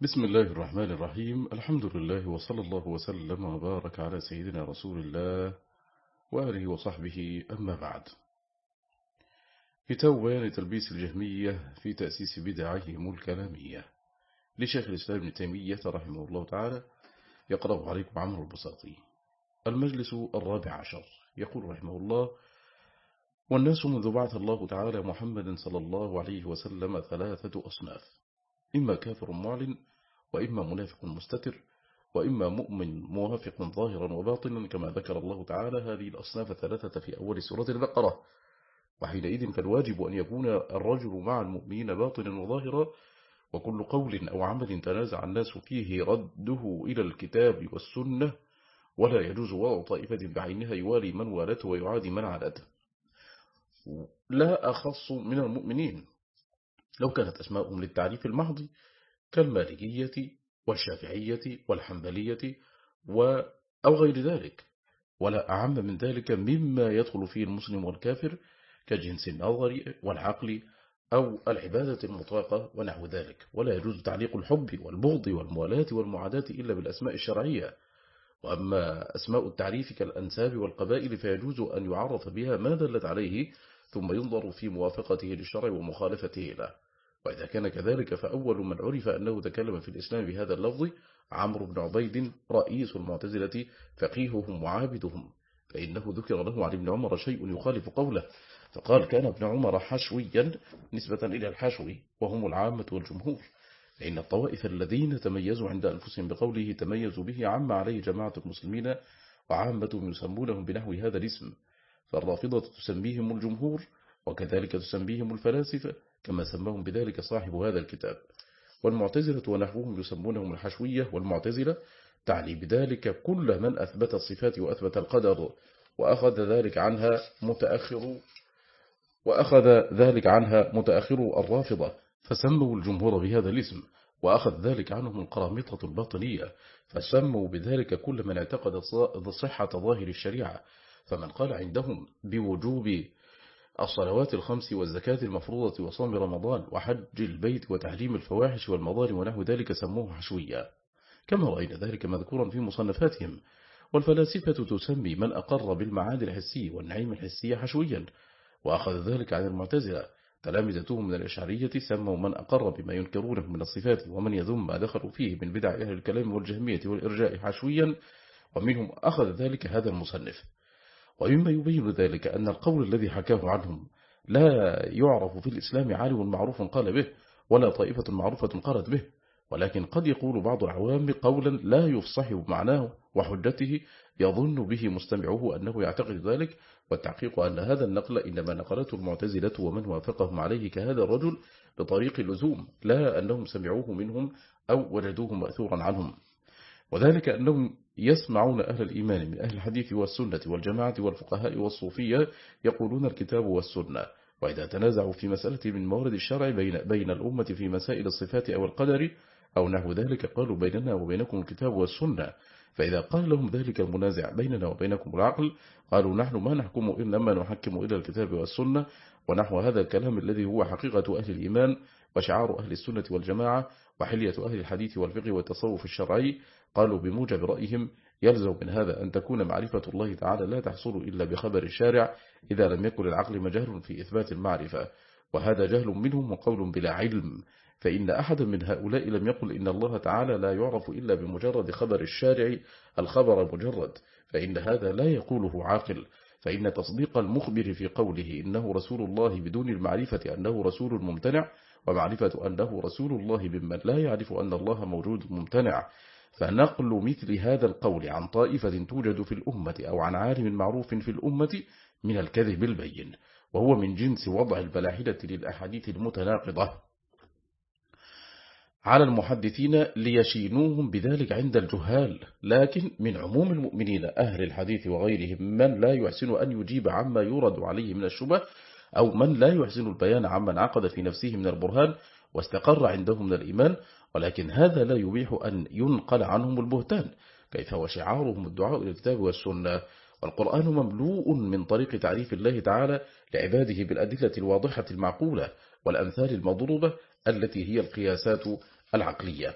بسم الله الرحمن الرحيم. الحمد لله وصلى الله وسلم وبارك على سيدنا رسول الله وآله وصحبه. أما بعد كتاب بيان تلبيس الجهمية في تأسيس بدعهم الكلامية لشيخ الإسلام ابن تيمية رحمه الله تعالى يقرأ عليكم عمرو البساطي المجلس الرابع عشر. يقول رحمه الله والناس منذ بعث الله تعالى محمد صلى الله عليه وسلم ثلاثة أصناف. إما كافر معلن وإما منافق مستتر وإما مؤمن موافق ظاهرا وباطنا كما ذكر الله تعالى. هذه الأصناف الثلاثة في أول سورة البقرة. وحينئذ فالواجب أن يكون الرجل مع المؤمنين باطنا وظاهرا وكل قول أو عمل تنازع الناس فيه رده إلى الكتاب والسنة ولا يجوز وضع طائفة بعينها يوالي من والته ويعادي من عادته. لا أخص من المؤمنين. لو كانت أسماءهم للتعريف المحض كالمالكية والشافعية والحنبلية أو غير ذلك ولا أعم من ذلك مما يدخل فيه المسلم والكافر كجنس النظر والعقل أو العبادة المطلقة ونحو ذلك. ولا يجوز تعليق الحب والبغض والموالاة والمعاداة إلا بالأسماء الشرعية. وأما أسماء التعريف كالأنساب والقبائل فيجوز أن يعرف بها ما دلت عليه ثم ينظر في موافقته للشرع ومخالفته له. وإذا كان كذلك فأول من عرف أنه تكلم في الإسلام بهذا اللفظ عمرو بن عبيد رئيس المعتزلة فقيههم وعابدهم فإنه ذكر له عن ابن عمر شيء يخالف قوله فقال كان ابن عمر حشويا نسبة إلى الحشوي وهم العامة والجمهور فإن الطوائف الذين تميزوا عند أنفسهم بقوله تميزوا به عم عليه جماعة المسلمين وعامة يسمونهم بنحو هذا الاسم فالرافضة تسميهم الجمهور وكذلك تسميهم الفلاسفة كما سماهم بذلك صاحب هذا الكتاب. والمعتزلة ونحوهم يسمونهم الحشوية والمعتزلة تعني بذلك كل من أثبت الصفات وأثبت القدر وأخذ ذلك عنها متأخر وأخذ ذلك عنها متأخر الرافضة فسموا الجمهور بهذا الاسم وأخذ ذلك عنهم القرامطة الباطنية فسموا بذلك كل من اعتقد صحة ظاهر الشريعة فمن قال عندهم بوجوب الصلوات الخمس والزكاة المفروضة وصوم رمضان وحج البيت وتحريم الفواحش والمظالم ونحو ذلك سموه حشويا. كما رأينا ذلك مذكورا في مصنفاتهم. والفلاسفة تسمي من أقر بالمعاني الحسية والنعيم الحسي حشويا وأخذ ذلك عن المعتزلة. تلامذتهم من الأشعرية سموا من أقر بما ينكرونه من الصفات ومن يذم ما دخلوا فيه من بدع أهل الكلام والجهمية والإرجاء حشويا ومنهم أخذ ذلك هذا المصنف. ومما يبين ذلك أن القول الذي حكاه عنهم لا يعرف في الإسلام عالم معروف قال به ولا طائفة معروفة قالت به ولكن قد يقول بعض العوام قولا لا يفصح بمعناه وحجته يظن به مستمعه أنه يعتقد ذلك والتحقيق أن هذا النقل إنما نقلته المعتزلة ومن وافقهم عليه كهذا الرجل بطريق اللزوم لا أنهم سمعوه منهم أو وجدوه مأثورا عنهم. وذلك أنهم يسمعون أهل الإيمان من أهل الحديث والسنة والجماعة والفقهاء والصوفية يقولون الكتاب والسنة. وإذا تنازعوا في مسألة من موارد الشرع بين, بين الأمة في مسائل الصفات أو القدر أو نحو ذلك قالوا بيننا وبينكم الكتاب والسنة. فإذا قال لهم ذلك المنازع بيننا وبينكم العقل قالوا نحن ما نحكم إنما نحكم إلى الكتاب والسنة ونحو هذا الكلام الذي هو حقيقة أهل الإيمان وشعار أهل السنة والجماعة وحلية أهل الحديث والفقه والتصوف الشرعي. قالوا بموجب رأيهم يلزم من هذا أن تكون معرفة الله تعالى لا تحصل إلا بخبر الشارع إذا لم يكن العقل مجال في إثبات المعرفة وهذا جهل منهم وقول بلا علم فإن أحد من هؤلاء لم يقل إن الله تعالى لا يعرف إلا بمجرد خبر الشارع الخبر المجرد فإن هذا لا يقوله عاقل فإن تصديق المخبر في قوله إنه رسول الله بدون المعرفة أنه رسول ممتنع ومعرفة أنه رسول الله ممن لا يعرف أن الله موجود ممتنع فنقل مثل هذا القول عن طائفة توجد في الأمة أو عن عالم معروف في الأمة من الكذب البين وهو من جنس وضع البلاحدة للأحاديث المتناقضة. على المحدثين ليشينوهم بذلك عند الجهال لكن من عموم المؤمنين أهل الحديث وغيرهم من لا يحسن أن يجيب عما يورد عليه من الشبه أو من لا يحسن البيان عمن عقد في نفسه من البرهان واستقر عندهم من الإيمان ولكن هذا لا يبيح أن ينقل عنهم البهتان كيف وشعارهم الدعاء إلى الكتاب والسنة؟ والقرآن مملوء من طريق تعريف الله تعالى لعباده بالأدلة الواضحة المعقولة والأمثال المضروبة التي هي القياسات العقلية.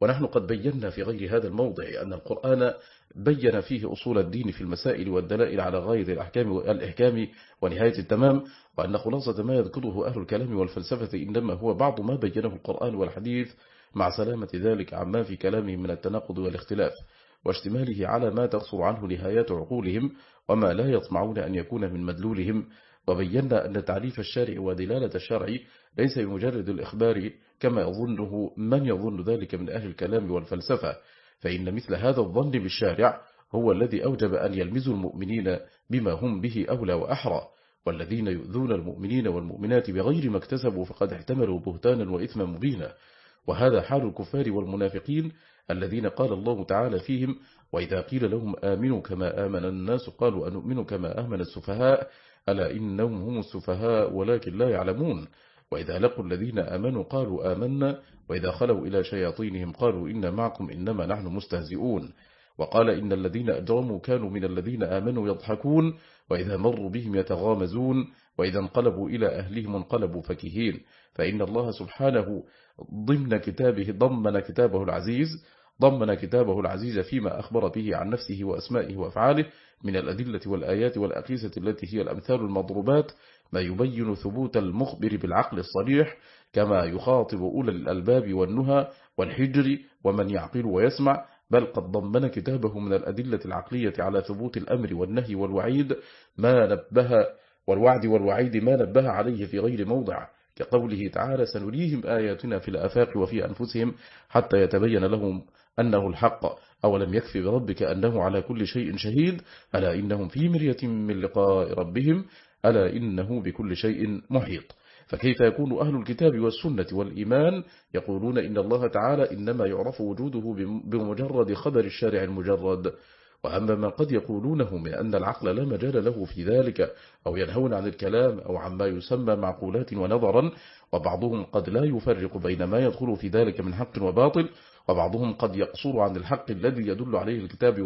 ونحن قد بينا في غير هذا الموضع أن القرآن بين فيه أصول الدين في المسائل والدلائل على غاية الأحكام والإحكام ونهاية التمام وأن خلاصة ما يذكره أهل الكلام والفلسفة إنما هو بعض ما بينه القرآن والحديث مع سلامة ذلك عما في كلامه من التناقض والاختلاف واشتماله على ما تقصر عنه نهايات عقولهم وما لا يطمعون أن يكون من مدلولهم. وبينا أن تعريف الشارع ودلالة الشرع ليس بمجرد الإخبار كما يظنه من يظن ذلك من أهل الكلام والفلسفة. فإن مثل هذا الظن بالشارع هو الذي أوجب أن يلمزوا المؤمنين بما هم به أولى وأحرى. والذين يؤذون المؤمنين والمؤمنات بغير ما اكتسبوا فقد احتملوا بهتانا وإثما مبينا. وهذا حال الكفار والمنافقين الذين قال الله تعالى فيهم وإذا قيل لهم آمنوا كما آمن الناس قالوا أنؤمن كما آمن السفهاء ألا إنهم هم السفهاء ولكن لا يعلمون. وإذا لقوا الذين آمنوا قالوا آمنا وإذا خلوا إلى شياطينهم قالوا إن معكم إنما نحن مستهزئون. وقال إن الذين أجرموا كانوا من الذين آمنوا يضحكون وإذا مروا بهم يتغامزون وإذا انقلبوا إلى أهلهم انقلبوا فكهين. فإن الله سبحانه ضمن كتابه ضمن كتابه العزيز ضمن كتابه العزيز فيما أخبر به عن نفسه وأسمائه وأفعاله من الأدلة والآيات والأقيسة التي هي الأمثال المضروبات ما يبين ثبوت المخبر بالعقل الصريح كما يخاطب أولى الألباب والنهى والحجر ومن يعقل ويسمع بل قد ضمن كتابه من الأدلة العقلية على ثبوت الأمر والنهي والوعيد ما نبه والوعد والوعيد ما نبه عليه في غير موضع. كقوله تعالى سنريهم آياتنا في الأفاق وفي أنفسهم حتى يتبين لهم أنه الحق. أولم يكفي بربك أنه على كل شيء شهيد؟ ألا إنهم في مرية من لقاء ربهم؟ ألا إنه بكل شيء محيط؟ فكيف يكون أهل الكتاب والسنة والإيمان يقولون إن الله تعالى إنما يعرف وجوده بمجرد خبر الشارع المجرد؟ وأما ما قد يقولونه من أن العقل لا مجال له في ذلك أو ينهون عن الكلام أو عما يسمى معقولات ونظرا وبعضهم قد لا يفرق بين ما يدخل في ذلك من حق وباطل وبعضهم قد يقصر عن الحق الذي يدل عليه الكتاب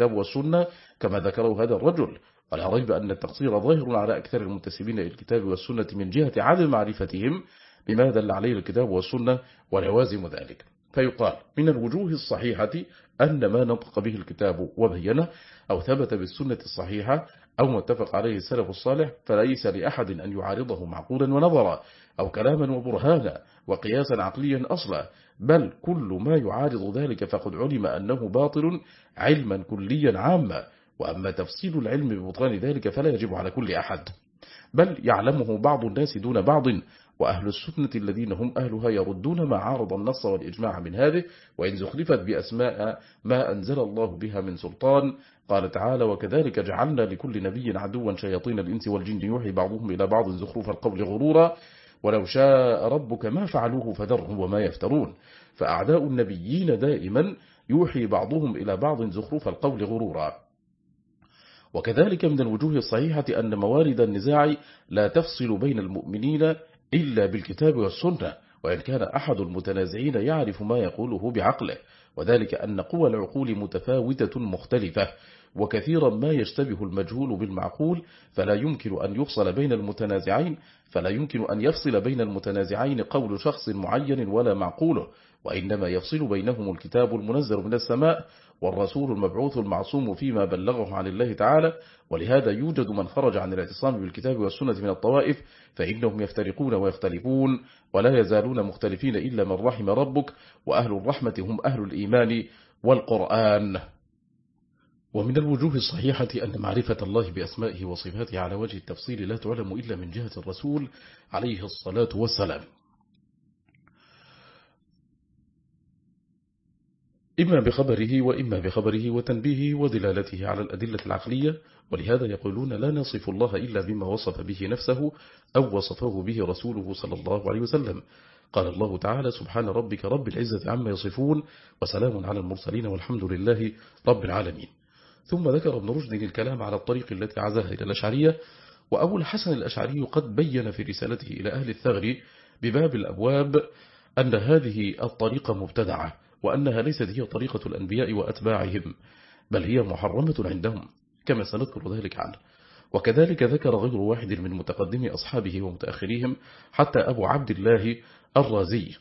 والسنة كما ذكره هذا الرجل. ولا ريب أن التقصير ظاهر على أكثر المنتسبين إلى الكتاب والسنة من جهة عدم معرفتهم بما دل عليه الكتاب والسنة ولوازم ذلك. فيقال من الوجوه الصحيحة أن ما نطق به الكتاب وبينه أو ثبت بالسنة الصحيحة أو متفق عليه السلف الصالح فليس لأحد أن يعارضه معقولا ونظرا أو كلاما وبرهانا وقياسا عقليا أصلا بل كل ما يعارض ذلك فقد علم أنه باطل علما كليا عاما وأما تفصيل العلم ببطلان ذلك فلا يجب على كل أحد بل يعلمه بعض الناس دون بعض وأهل السنة الذين هم أهلها يردون ما عارض النص والإجماع من هذه وإن زخرفت بأسماء ما أنزل الله بها من سلطان. قال تعالى وكذلك جعلنا لكل نبي عدوا شياطين الإنس والجن. يوحي بعضهم إلى بعض زخرف القول غرورا ولو شاء ربك ما فعلوه فذرهم وما يفترون. فأعداء النبيين دائما يوحي بعضهم إلى بعض زخرف القول غرورا. وكذلك من الوجوه الصحيحة أن موارد النزاع لا تفصل بين المؤمنين إلا بالكتاب والسنة وإن كان أحد المتنازعين يعرف ما يقوله بعقله وذلك أن قوى العقول متفاوتة مختلفة وكثيرا ما يشتبه المجهول بالمعقول فلا يمكن أن يفصل بين المتنازعين فلا يمكن أن يفصل بين المتنازعين قول شخص معين ولا معقوله وإنما يفصل بينهم الكتاب المنزل من السماء والرسول المبعوث المعصوم فيما بلغه عن الله تعالى ولهذا يوجد من خرج عن الاعتصام بالكتاب والسنة من الطوائف فإنهم يفترقون ويختلفون ولا يزالون مختلفين إلا من رحم ربك وأهل الرحمة هم أهل الإيمان والقرآن. ومن الوجوه الصحيحة أن معرفة الله بأسمائه وصفاته على وجه التفصيل لا تعلم إلا من جهة الرسول عليه الصلاة والسلام. إما بخبره وإما بخبره وتنبيهه ودلالته على الأدلة العقلية ولهذا يقولون لا نصف الله إلا بما وصف به نفسه أو وصفه به رسوله صلى الله عليه وسلم. قال الله تعالى سبحان ربك رب العزة عما يصفون وسلام على المرسلين والحمد لله رب العالمين. ثم ذكر ابن رشد الكلام على الطريق التي عزاها إلى الأشعرية وأبو الحسن الأشعري قد بين في رسالته إلى أهل الثغر بباب الأبواب أن هذه الطريقة مبتدعة. وأنها ليست هي طريقة الأنبياء وأتباعهم بل هي محرمة عندهم كما سنذكر ذلك عنه. وكذلك ذكر غير واحد من متقدمي أصحابه ومتأخريهم حتى أبو عبد الله الرازي.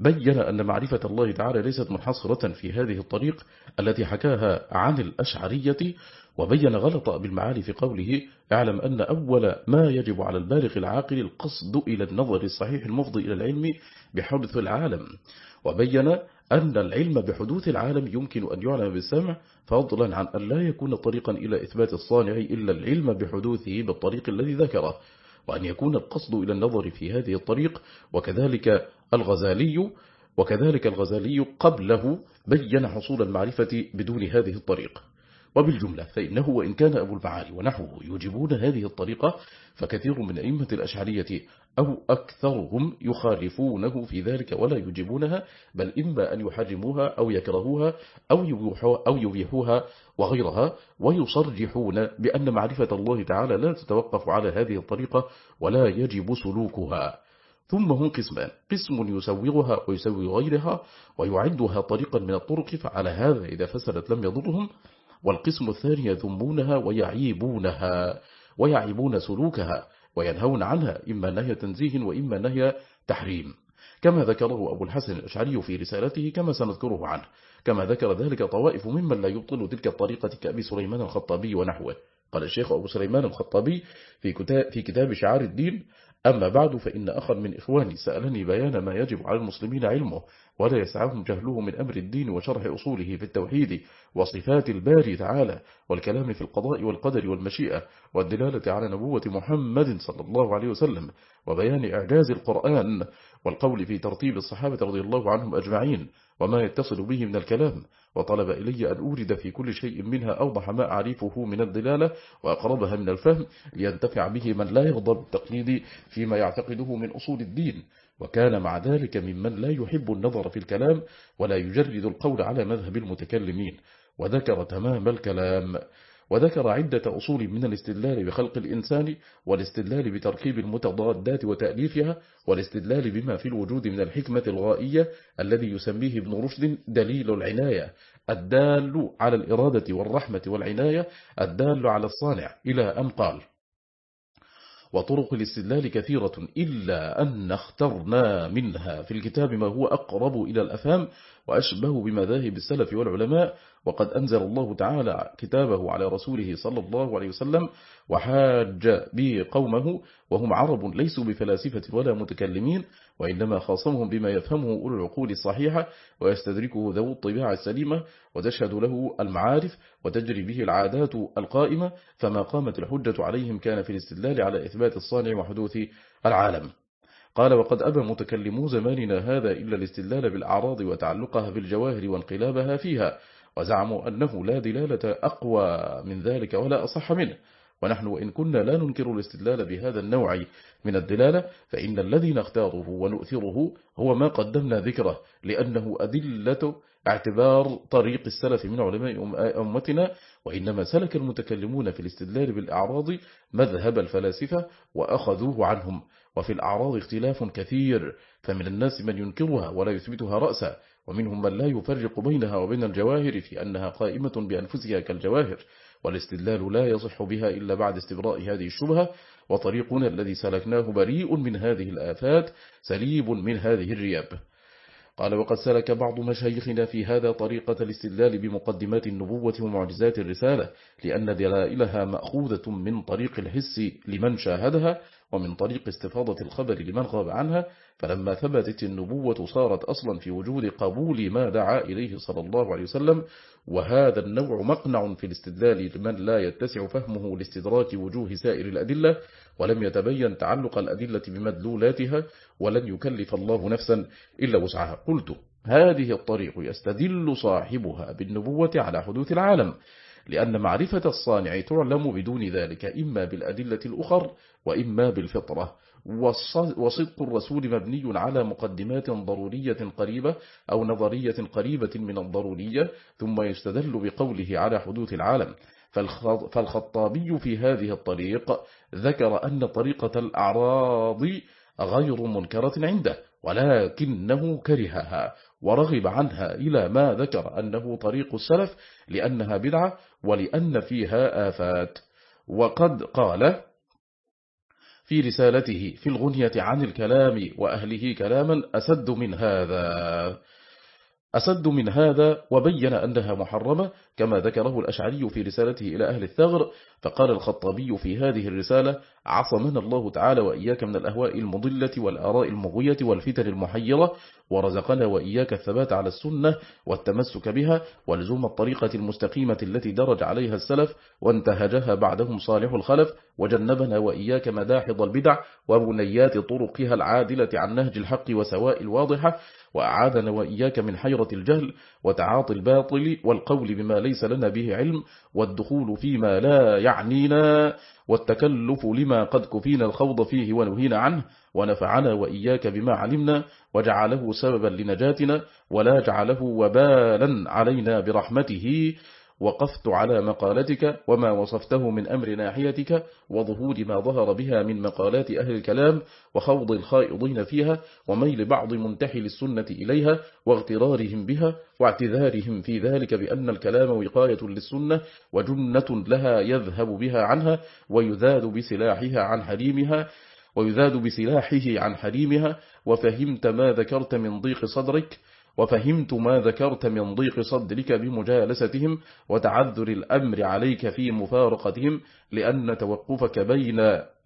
بين أن معرفة الله تعالى ليست منحصرة في هذه الطريق التي حكاها عن الأشعرية وبين غلط بالمعالي في قوله اعلم أن أول ما يجب على البالغ العاقل القصد إلى النظر الصحيح المفضي إلى العلم بحدث العالم وبين أن العلم بحدوث العالم يمكن أن يعلم بالسمع فضلا عن أن لا يكون طريقا إلى إثبات الصانع إلا العلم بحدوثه بالطريق الذي ذكره وأن يكون القصد إلى النظر في هذه الطريق وكذلك الغزالي وكذلك الغزالي قبله بين حصول المعرفة بدون هذه الطريق. وبالجملة فإنه وإن كان أبو المعالي ونحوه يجيبون هذه الطريقة فكثير من أئمة الأشعرية أو أكثرهم يخالفونه في ذلك ولا يجيبونها بل إما أن يحرموها أو يكرهوها أو يبيحوها وغيرها ويصرحون بأن معرفة الله تعالى لا تتوقف على هذه الطريقة ولا يجب سلوكها. ثم هم قسمان قسم يسوغها ويسوغ غيرها ويعدها طريقا من الطرق فعلى هذا إذا فسدت لم يضرهم والقسم الثاني يذمونها ويعيبونها ويعيبون سلوكها وينهون عنها إما نهي تنزيه وإما نهي تحريم. كما ذكره أبو الحسن الأشعري في رسالته كما سنذكره عنه. كما ذكر ذلك طوائف ممن لا يبطل تلك الطريقة كأبي سليمان الخطابي ونحوه. قال الشيخ أبو سليمان الخطابي في كتاب شعار الدين أما بعد فإن أخا من إخواني سألني بيان ما يجب على المسلمين علمه. ولا يسعهم جهله من أمر الدين وشرح أصوله في التوحيد وصفات الباري تعالى والكلام في القضاء والقدر والمشيئة والدلالة على نبوة محمد صلى الله عليه وسلم وبيان إعجاز القرآن والقول في ترتيب الصحابة رضي الله عنهم أجمعين وما يتصل به من الكلام وطلب إلي أن أورد في كل شيء منها أوضح ما أعرفه من الدلالة وأقربها من الفهم لينتفع به من لا يرضى بالتقليد فيما يعتقده من أصول الدين وكان مع ذلك ممن لا يحب النظر في الكلام ولا يجرد القول على مذهب المتكلمين. وذكر تمام الكلام. وذكر عدة أصول من الاستدلال بخلق الإنسان والاستدلال بتركيب المتضادات وتأليفها والاستدلال بما في الوجود من الحكمة الغائية الذي يسميه ابن رشد دليل العناية. الدال على الإرادة والرحمة والعناية الدال على الصانع إلى أن قال. وطرق الاستدلال كثيرة إلا أن اخترنا منها. في الكتاب ما هو أقرب إلى الأفهام وأشبه بمذاهب السلف والعلماء وقد أنزل الله تعالى كتابه على رسوله صلى الله عليه وسلم وحاج به قومه وهم عرب ليسوا بفلاسفة ولا متكلمين. وإنما خاصمهم بما يفهمه أولو العقول الصحيحة ويستدركه ذو الطباع السليمة وتشهد له المعارف وتجري به العادات القائمة فما قامت الحجة عليهم كان في الاستدلال على إثبات الصانع وحدوث العالم. قال وقد أبى متكلمو زماننا هذا إلا الاستدلال بالأعراض وتعلقها بالجواهر وانقلابها فيها وزعموا أنه لا دلالة أقوى من ذلك ولا أصح منه ونحن وإن كنا لا ننكر الاستدلال بهذا النوع من الدلالة فإن الذي نختاره ونؤثره هو ما قدمنا ذكره لأنه أدلة اعتبار طريق السلف من علماء أمتنا وإنما سلك المتكلمون في الاستدلال بالأعراض مذهب الفلاسفة وأخذوه عنهم. وفي الأعراض اختلاف كثير فمن الناس من ينكرها ولا يثبتها رأسا ومنهم من لا يفرق بينها وبين الجواهر في أنها قائمة بأنفسها كالجواهر. والاستدلال لا يصح بها إلا بعد استبراء هذه الشبهة وطريقنا الذي سلكناه بريء من هذه الآفات سليب من هذه الرياب. قال وقد سلك بعض مشايخنا في هذا طريقة الاستدلال بمقدمات النبوة ومعجزات الرسالة لأن دلائلها مأخوذة من طريق الحس لمن شاهدها ومن طريق استفاضة الخبر لمن غاب عنها فلما ثبتت النبوة صارت أصلا في وجود قبول ما دعا إليه صلى الله عليه وسلم وهذا النوع مقنع في الاستدلال لمن لا يتسع فهمه لاستدراك وجوه سائر الأدلة ولم يتبين تعلق الأدلة بمدلولاتها ولن يكلف الله نفسا إلا وسعها. قلت هذه الطريق يستدل صاحبها بالنبوة على حدوث العالم. لأن معرفة الصانع تعلم بدون ذلك إما بالأدلة الأخر وإما بالفطرة. وصدق الرسول مبني على مقدمات ضرورية قريبة أو نظرية قريبة من الضرورية ثم يستدل بقوله على حدوث العالم. فالخطابي في هذه الطريق ذكر أن طريقة الأعراض غير منكرة عنده ولكنه كرهها. ورغب عنها إلى ما ذكر أنه طريق السلف لأنها بدعة ولأن فيها آفات. وقد قال في رسالته في الغنية عن الكلام وأهله كلاما أسد من هذا. أسد من هذا وبين أنها محرمة كما ذكره الأشعري في رسالته إلى أهل الثغر فقال الخطابي في هذه الرسالة عصمنا الله تعالى وإياك من الأهواء المضلة والآراء المغوية والفتن المحيرة ورزقنا وإياك الثبات على السنة والتمسك بها ولزوم الطريقة المستقيمة التي درج عليها السلف وانتهجها بعدهم صالح الخلف وجنبنا وإياك مداحض البدع وبنيات طرقها العادلة عن نهج الحق وسواء الواضحة وأعاذنا وإياك من حيرة الجهل وتعاطي الباطل والقول بما ليس لنا به علم والدخول فيما لا يعنينا والتكلف لما قد كفينا الخوض فيه ونهينا عنه ونفعنا وإياك بما علمنا وجعله سببا لنجاتنا ولا جعله وبالا علينا برحمته وقفت على مقالتك وما وصفته من أمر ناحيتك وظهور ما ظهر بها من مقالات أهل الكلام وخوض الخائضين فيها وميل بعض منتحل السنة إليها واغترارهم بها واعتذارهم في ذلك بأن الكلام وقاية للسنة وجنة لها يذهب بها عنها ويذاد بسلاحها عن حريمها ويذاد بسلاحه عن حريمها وفهمت ما ذكرت من ضيق صدرك وفهمت ما ذكرت من ضيق صدرك بمجالستهم وتعذر الأمر عليك في مفارقتهم لأن توقفك بين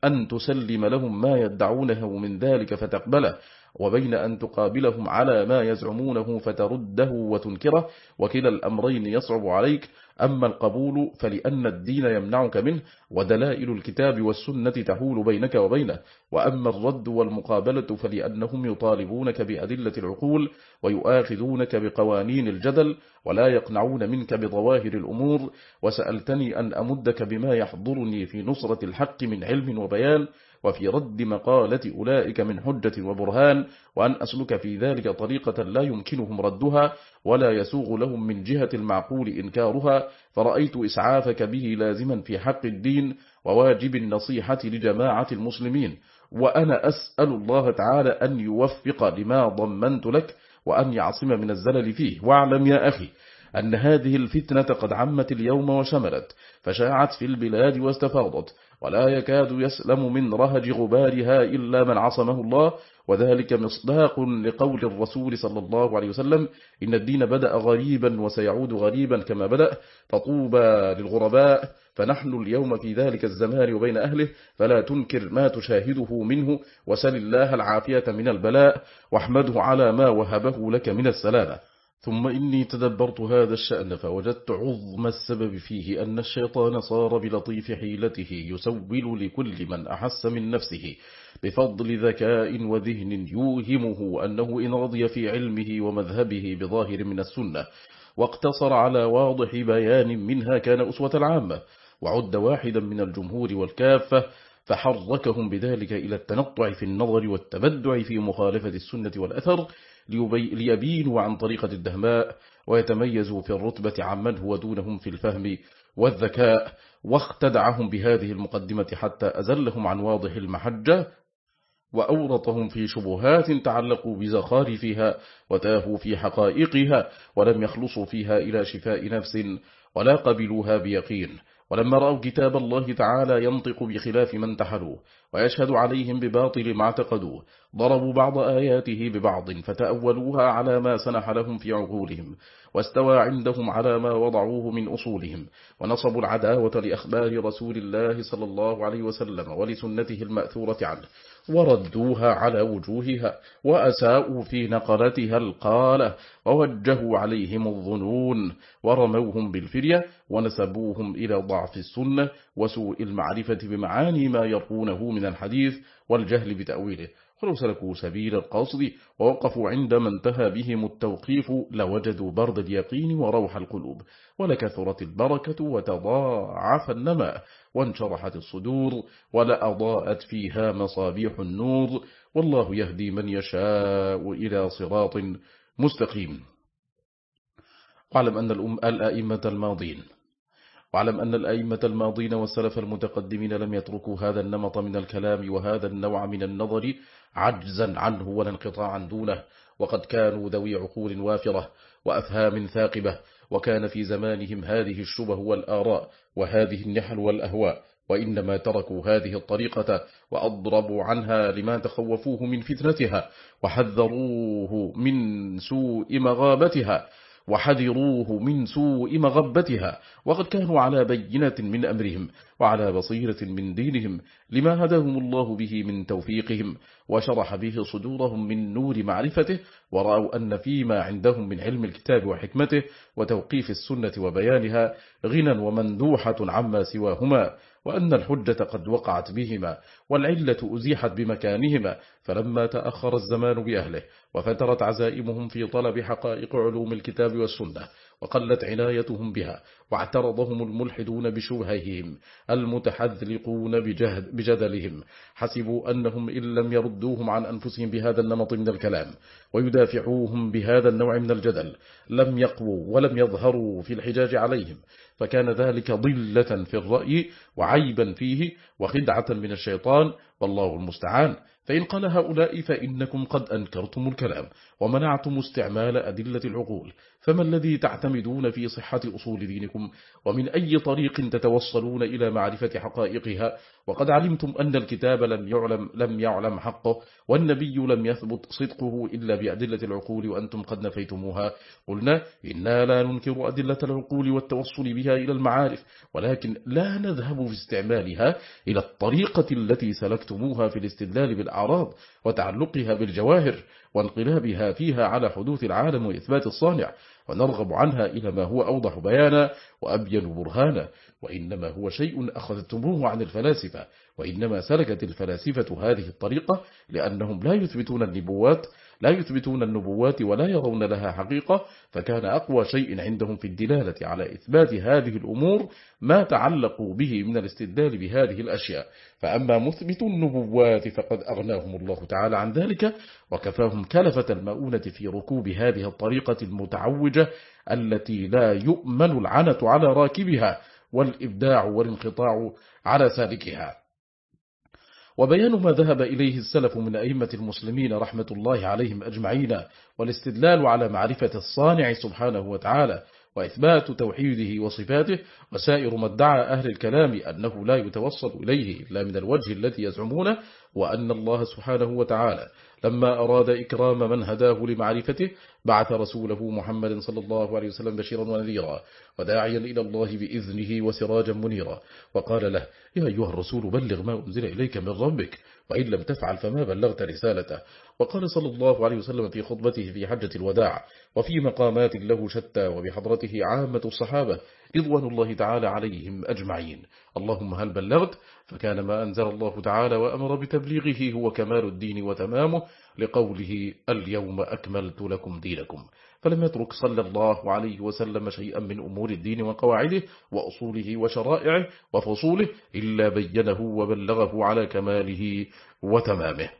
أن تسلم لهم ما يدعونه من ذلك فتقبله. وبين أن تقابلهم على ما يزعمونه فترده وتنكره وكلا الأمرين يصعب عليك. أما القبول فلأن الدين يمنعك منه ودلائل الكتاب والسنة تحول بينك وبينه. وأما الرد والمقابلة فلأنهم يطالبونك بأدلة العقول ويؤاخذونك بقوانين الجدل ولا يقنعون منك بظواهر الأمور. وسألتني أن أمدك بما يحضرني في نصرة الحق من علم وبيان وفي رد مقالة أولئك من حجة وبرهان وأن أسلك في ذلك طريقة لا يمكنهم ردها ولا يسوغ لهم من جهة المعقول إنكارها فرأيت إسعافك به لازما في حق الدين وواجب النصيحة لجماعة المسلمين وأنا أسأل الله تعالى أن يوفق لما ضمنت لك وأن يعصم من الزلل فيه. واعلم يا أخي أن هذه الفتنة قد عمت اليوم وشملت فشاعت في البلاد واستفاضت ولا يكاد يسلم من رهج غبارها إلا من عصمه الله. وذلك مصداق لقول الرسول صلى الله عليه وسلم إن الدين بدأ غريبا وسيعود غريبا كما بدأ فطوبى للغرباء فنحن اليوم في ذلك الزمان وبين أهله فلا تنكر ما تشاهده منه وسل الله العافية من البلاء واحمده على ما وهبه لك من السلامة. ثم إني تدبرت هذا الشأن فوجدت عظم السبب فيه أن الشيطان صار بلطيف حيلته يسول لكل من أحس من نفسه بفضل ذكاء وذهن يوهمه أنه إن رضي في علمه ومذهبه بظاهر من السنة واقتصر على واضح بيان منها كان أسوة العامة وعد واحدا من الجمهور والكافة فحركهم بذلك إلى التنطع في النظر والتبدع في مخالفة السنة والأثر ليبينوا عن طريقة الدهماء ويتميزوا في الرتبة عمن هو دونهم في الفهم والذكاء واختدعهم بهذه المقدمة حتى أزلهم عن واضح المحجة وأورطهم في شبهات تعلقوا بزخارفها وتاهوا في حقائقها ولم يخلصوا فيها إلى شفاء نفس ولا قبلوها بيقين. ولما رأوا كتاب الله تعالى ينطق بخلاف من تحلوه ويشهد عليهم بباطل ما اعتقدوه ضربوا بعض آياته ببعض فتأولوها على ما سنح لهم في عقولهم. واستوى عندهم على ما وضعوه من أصولهم ونصبوا العداوة لأخبار رسول الله صلى الله عليه وسلم ولسنته المأثورة عنه وردوها على وجوهها وأساءوا في نقلتها القالة ووجهوا عليهم الظنون ورموهم بالفرية ونسبوهم إلى ضعف السنة وسوء المعرفة بمعاني ما يرقونه من الحديث والجهل بتأويله. ولو سلكوا سبيل القصد ووقفوا عندما انتهى بهم التوقيف لوجدوا برد اليقين وروح القلوب ولكثرت البركة وتضاعف النماء وانشرحت الصدور ولأضاءت فيها مصابيح النور والله يهدي من يشاء إلى صراط مستقيم. واعلم أن الأئمة الماضين واعلم أن الأئمة الماضين والسلف المتقدمين لم يتركوا هذا النمط من الكلام وهذا النوع من النظر عجزا عنه ولا انقطاعا دونه. وقد كانوا ذوي عقول وافرة وأفهام ثاقبة وكان في زمانهم هذه الشبه والآراء وهذه النحل والأهواء وإنما تركوا هذه الطريقة وأضربوا عنها لما تخوفوه من فتنتها وحذروه من سوء مغابتها. وحذروه من سوء مغبتها وقد كانوا على بينة من أمرهم وعلى بصيرة من دينهم لما هداهم الله به من توفيقهم وشرح به صدورهم من نور معرفته ورأوا أن فيما عندهم من علم الكتاب وحكمته وتوقيف السنة وبيانها غنى ومندوحة عما سواهما. وأن الحجة قد وقعت بهما والعلة أزيحت بمكانهما فلما تأخر الزمان بأهله وفترت عزائمهم في طلب حقائق علوم الكتاب والسنة وقلت عنايتهم بها واعترضهم الملحدون بشبههم المتحذلقون بجهد بجدلهم حسبوا أنهم إن لم يردوهم عن أنفسهم بهذا النمط من الكلام ويدافعوهم بهذا النوع من الجدل لم يقووا ولم يظهروا في الحجاج عليهم فكان ذلك ضلة في الرأي وعيبا فيه وخدعة من الشيطان والله المستعان. فإن قال هؤلاء فإنكم قد أنكرتم الكلام ومنعتم استعمال أدلة العقول. فما الذي تعتمدون في صحة أصول دينكم؟ ومن أي طريق تتوصلون إلى معرفة حقائقها؟ وقد علمتم أن الكتاب لم يعلم, لم يعلم حقه والنبي لم يثبت صدقه إلا بأدلة العقول وأنتم قد نفيتموها. قلنا إنا لا ننكر أدلة العقول والتوصل بها إلى المعارف ولكن لا نذهب في استعمالها إلى الطريقة التي سلكتموها في الاستدلال بالأعراض وتعلقها بالجواهر. وانقلابها فيها على حدوث العالم وإثبات الصانع ونرغب عنها إلى ما هو أوضح بيانا وأبين برهانا وإنما هو شيء أخذتموه عن الفلاسفة وإنما سلكت الفلاسفة هذه الطريقة لأنهم لا يثبتون النبوات لا يثبتون النبوات ولا يرون لها حقيقة فكان أقوى شيء عندهم في الدلالة على إثبات هذه الأمور ما تعلقوا به من الاستدلال بهذه الأشياء. فأما مثبت النبوات فقد أغناهم الله تعالى عن ذلك وكفاهم كلفة المؤونة في ركوب هذه الطريقة المتعوجة التي لا يؤمن العنة على راكبها والإبداع والانقطاع على سالكها. وبيان ما ذهب إليه السلف من أئمة المسلمين رحمة الله عليهم أجمعين والاستدلال على معرفة الصانع سبحانه وتعالى وإثبات توحيده وصفاته وسائر ما ادعى أهل الكلام أنه لا يتوصل إليه إلا من الوجه الذي يزعمونه وأن الله سبحانه وتعالى لما أراد إكرام من هداه لمعرفته بعث رسوله محمد صلى الله عليه وسلم بشيرا ونذيرا وداعيا إلى الله بإذنه وسراجا منيرا وقال له يا أيها الرسول بلغ ما أنزل إليك من ربك وإن لم تفعل فما بلغت رسالته. وقال صلى الله عليه وسلم في خطبته في حجة الوداع وفي مقامات له شتى وبحضرته عامة الصحابة رضوان الله تعالى عليهم أجمعين. اللهم هل بلغت؟ فكان ما أنزل الله تعالى وأمر بتبليغه هو كمال الدين وتمامه لقوله اليوم أكملت لكم دينكم. فلم يترك صلى الله عليه وسلم شيئا من أمور الدين وقواعده وأصوله وشرائعه وفصوله إلا بينه وبلغه على كماله وتمامه.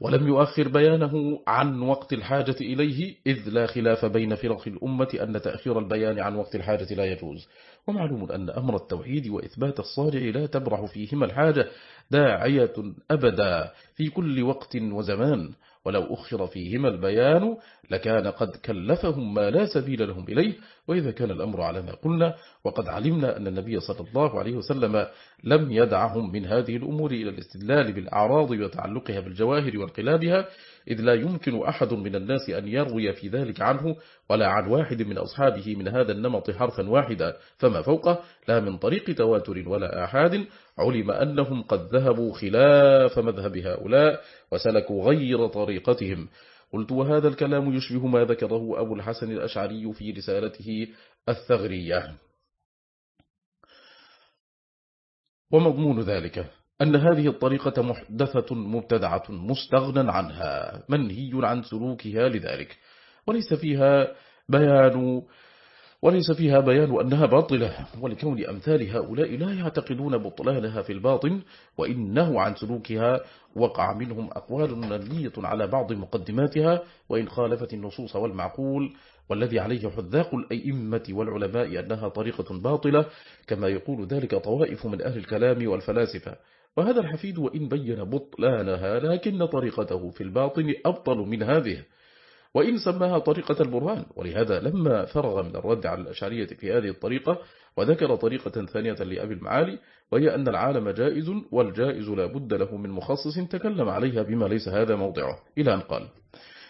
ولم يؤخر بيانه عن وقت الحاجة إليه إذ لا خلاف بين فرق الأمة أن تأخير البيان عن وقت الحاجة لا يجوز. ومعلوم أن أمر التوحيد وإثبات الصارع لا تبرح فيهما الحاجة داعية أبدا في كل وقت وزمان. ولو أخر فيهما البيان لكان قد كلفهم ما لا سبيل لهم إليه وإذا كان الأمر على ما قلنا وقد علمنا أن النبي صلى الله عليه وسلم لم يدعهم من هذه الأمور إلى الاستدلال بالأعراض وتعلقها بالجواهر وانقلابها. إذ لا يمكن أحد من الناس أن يروي في ذلك عنه ولا عن واحد من أصحابه من هذا النمط حرفا واحدا. فما فوقه؟ لا من طريق تواتر ولا آحاد. علم أنهم قد ذهبوا خلاف مذهب هؤلاء وسلكوا غير طريقتهم. قلت وهذا الكلام يشبه ما ذكره أبو الحسن الأشعري في رسالته الثغرية. ومضمون ذلك. أن هذه الطريقة محدثة مبتدعة مستغنى عنها منهي عن سلوكها لذلك. وليس فيها بيان وليس فيها بيان أنها باطلة. ولكون أمثال هؤلاء لا يعتقدون بطلانها في الباطن وإنه عن سلوكها وقع منهم أقوال مبنية على بعض مقدماتها وإن خالفت النصوص والمعقول والذي عليه حذاق الأئمة والعلماء أنها طريقة باطلة كما يقول ذلك طوائف من أهل الكلام والفلاسفة. وهذا الحفيد وإن بين بطلانها لكن طريقته في الباطن أبطل من هذه وإن سماها طريقة البرهان. ولهذا لما فرغ من الرد على الأشعرية في هذه الطريقة وذكر طريقة ثانية لأبي المعالي وهي أن العالم جائز والجائز لا بد له من مخصص تكلم عليها بما ليس هذا موضعه. إلى أن قال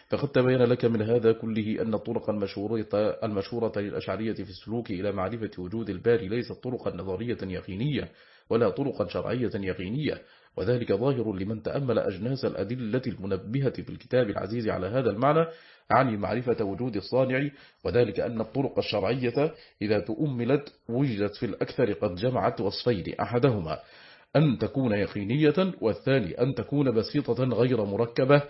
فقد تبين لك من هذا كله أن الطرق المشهورة, المشهورة للأشعرية في السلوك إلى معرفة وجود الباري ليست طرقا نظرية يقينية ولا طرقا شرعية يقينية. وذلك ظاهر لمن تأمل أجناس الأدلة المنبهة في الكتاب العزيز على هذا المعنى عن معرفة وجود الصانع وذلك أن الطرق الشرعية إذا تؤملت وجدت في الأكثر قد جمعت وصفين أحدهما أن تكون يقينية والثاني أن تكون بسيطة غير مركبة.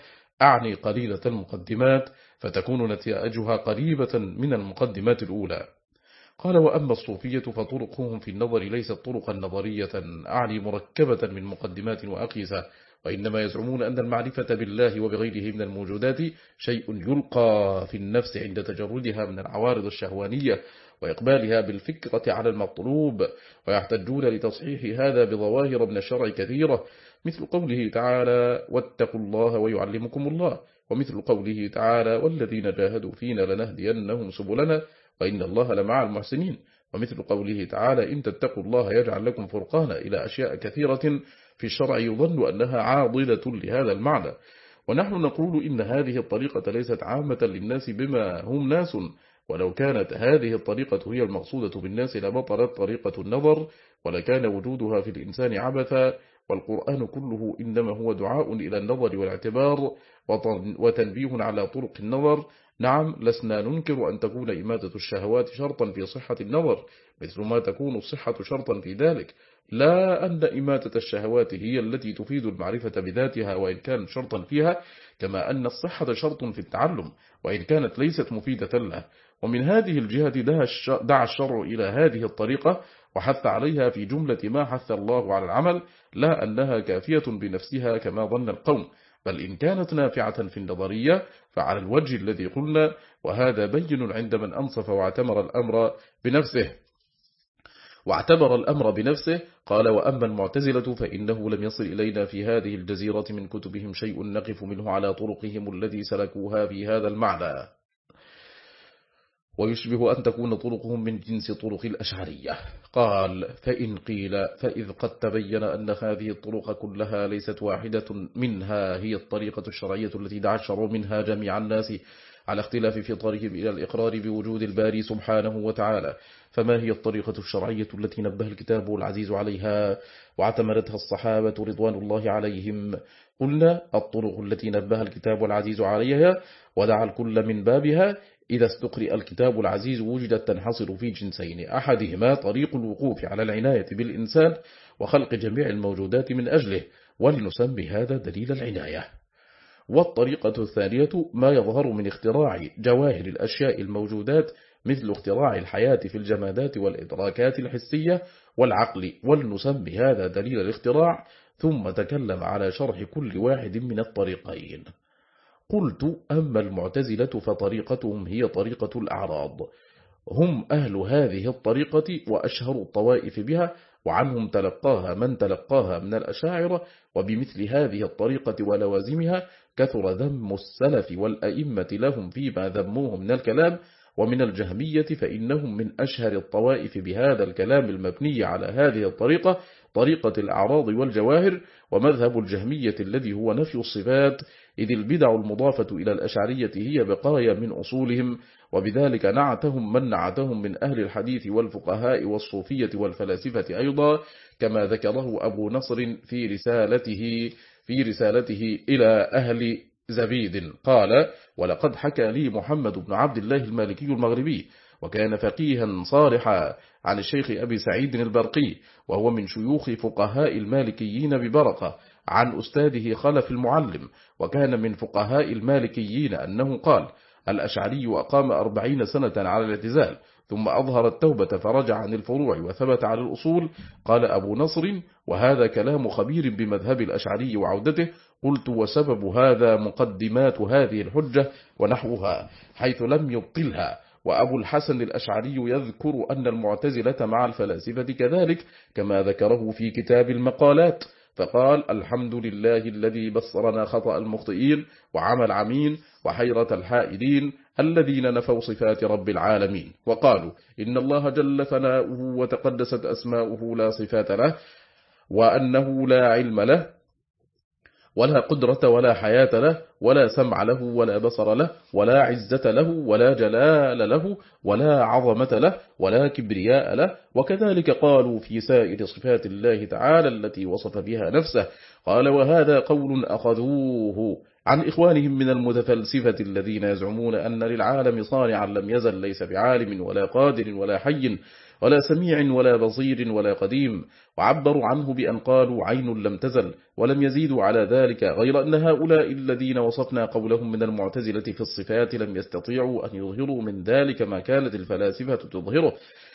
أعني قليلة المقدمات فتكون نتائجها قريبة من المقدمات الأولى. قال وأما الصوفية فطرقهم في النظر ليست طرقا نظرية. أعني مركبة من مقدمات وأقيسة. وإنما يزعمون أن المعرفة بالله وبغيره من الموجودات شيء يلقى في النفس عند تجردها من العوارض الشهوانية وإقبالها بالفكرة على المطلوب. ويحتجون لتصحيح هذا بظواهر من الشرع كثيرة. مثل قوله تعالى واتقوا الله ويعلمكم الله. ومثل قوله تعالى والذين جاهدوا فينا لنهدينهم سبلنا. وإن الله لمع المحسنين. ومثل قوله تعالى إن تتقوا الله يجعل لكم فرقانا إلى أشياء كثيرة في الشرع يظن أنها عاضلة لهذا المعنى. ونحن نقول إن هذه الطريقة ليست عامة للناس بما هم ناس. ولو كانت هذه الطريقة هي المقصودة بالناس لبطلت طريقة النظر ولكان وجودها في الإنسان عبثا. والقرآن كله إنما هو دعاء إلى النظر والاعتبار وتنبيه على طرق النظر. نعم لسنا ننكر أن تكون إماتة الشهوات شرطا في صحة النظر مثل ما تكون الصحة شرطا في ذلك. لا أن إماتة الشهوات هي التي تفيد المعرفة بذاتها وإن كان شرطا فيها كما أن الصحة شرط في التعلم وإن كانت ليست مفيدة له. ومن هذه الجهة دعا الشرع إلى هذه الطريقة وحث عليها في جملة ما حث الله على العمل لا أنها كافية بنفسها كما ظن القوم. بل إن كانت نافعة في النظرية فعلى الوجه الذي قلنا وهذا بين عند من أنصف واعتمر الأمر بنفسه. واعتبر الأمر بنفسه قال وأما المعتزلة فإنه لم يصل إلينا في هذه الجزيرة من كتبهم شيء نقف منه على طرقهم الذي سلكوها في هذا المعنى. ويشبه أن تكون طرقهم من جنس طرق الأشعرية. قال فإن قيل فإذ قد تبين أن هذه الطرق كلها ليست واحدة منها هي الطريقة الشرعية التي دعا الشرع منها جميع الناس على اختلاف فطرهم إلى الإقرار بوجود الباري سبحانه وتعالى. فما هي الطريقة الشرعية التي نبه الكتاب العزيز عليها؟ واعتمدتها الصحابة رضوان الله عليهم. قلنا الطرق التي نبه الكتاب العزيز عليها ودعا الكل من بابها إذا استقرئ الكتاب العزيز وجدت تنحصر في جنسين أحدهما طريق الوقوف على العناية بالإنسان وخلق جميع الموجودات من أجله ولنسمي هذا دليل العناية. والطريقة الثانية ما يظهر من اختراع جواهر الأشياء الموجودات مثل اختراع الحياة في الجمادات والإدراكات الحسية والعقل ولنسمي هذا دليل الاختراع ثم تكلم على شرح كل واحد من الطريقين. قلت أما المعتزلة فطريقتهم هي طريقة الأعراض. هم أهل هذه الطريقة وأشهر الطوائف بها وعنهم تلقاها من تلقاها من الأشاعرة وبمثل هذه الطريقة ولوازمها كثر ذم السلف والأئمة لهم فيما ذموه من الكلام ومن الجهمية فإنهم من أشهر الطوائف بهذا الكلام المبني على هذه الطريقة طريقة الأعراض والجواهر ومذهب الجهمية الذي هو نفي الصفات إذ البدع المضافة إلى الأشعرية هي بقايا من أصولهم وبذلك نعتهم من نعتهم من أهل الحديث والفقهاء والصوفية والفلاسفة أيضا كما ذكره أبو نصر في رسالته في رسالته إلى أهل زبيد. قال ولقد حكى لي محمد بن عبد الله المالكي المغربي وكان فقيها صالحا عن الشيخ أبي سعيد البرقي وهو من شيوخ فقهاء المالكيين ببرقة عن أستاذه خلف المعلم وكان من فقهاء المالكيين أنه قال الأشعري أقام أربعين سنة على الاعتزال ثم أظهر التوبة فرجع عن الفروع وثبت على الأصول قال أبو نصر وهذا كلام خبير بمذهب الأشعري وعودته قلت وسبب هذا مقدمات هذه الحجة ونحوها حيث لم يبطلها وأبو الحسن الأشعري يذكر أن المعتزلة مع الفلاسفة كذلك كما ذكره في كتاب المقالات. فقال الحمد لله الذي بصرنا خطأ المخطئين وعمى العمين وحيرة الحائدين الذين نفوا صفات رب العالمين. وقالوا إن الله جل ثناؤه وتقدست أسماؤه لا صفات له وأنه لا علم له ولا قدرة ولا حياة له ولا سمع له ولا بصر له ولا عزة له ولا جلال له ولا عظمة له ولا كبرياء له. وكذلك قالوا في سائر صفات الله تعالى التي وصف بها نفسه. قال وهذا قول أخذوه عن إخوانهم من المتفلسفة الذين يزعمون أن للعالم صانعا لم يزل ليس بعالم ولا قادر ولا حي ولا سميع ولا بصير ولا قديم وعبروا عنه بأن قالوا عين لم تزل ولم يزيدوا على ذلك غير أن هؤلاء الذين وصفنا قولهم من المعتزلة في الصفات لم يستطيعوا أن يظهروا من ذلك ما كانت الفلاسفة تظهره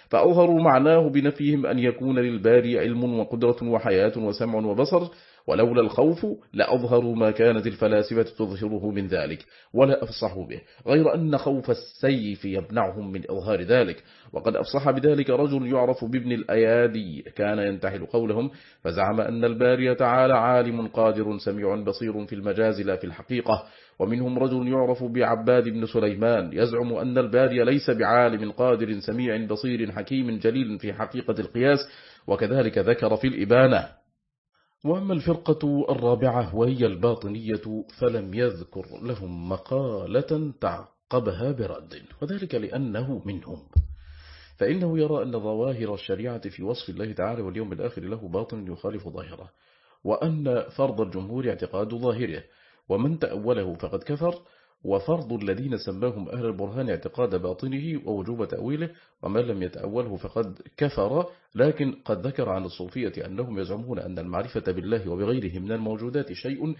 فأظهروا معناه بنفيهم أن يكون للباري علم وقدرة وحياة وسمع وبصر ولولا الخوف لأظهروا ما كانت الفلاسفة تظهره من ذلك ولا أفصحوا به غير أن خوف السيف يمنعهم من إظهار ذلك. وقد أفصح بذلك رجل يعرف بابن الأيادي كان ينتحل قولهم فزعم أن الباري تعالى عالم قادر سميع بصير في المجاز لا في الحقيقة. ومنهم رجل يعرف بعباد بن سليمان يزعم أن الباري ليس بعالم قادر سميع بصير حكيم جليل في حقيقة القياس وكذلك ذكر في الإبانة. وأما الفرقة الرابعة وهي الباطنية فلم يذكر لهم مقالة تعقبها برد وذلك لأنه منهم. فإنه يرى أن ظواهر الشريعة في وصف الله تعالى واليوم الآخر له باطن يخالف ظاهره وأن فرض الجمهور اعتقاد ظاهره ومن تأوله فقد كفر وفرض الذين سماهم أهل البرهان اعتقاد باطنه ووجوب تأويله ومن لم يتأوله فقد كفر لكن قد ذكر عن الصوفية أنهم يزعمون أن المعرفة بالله وبغيره من الموجودات شيء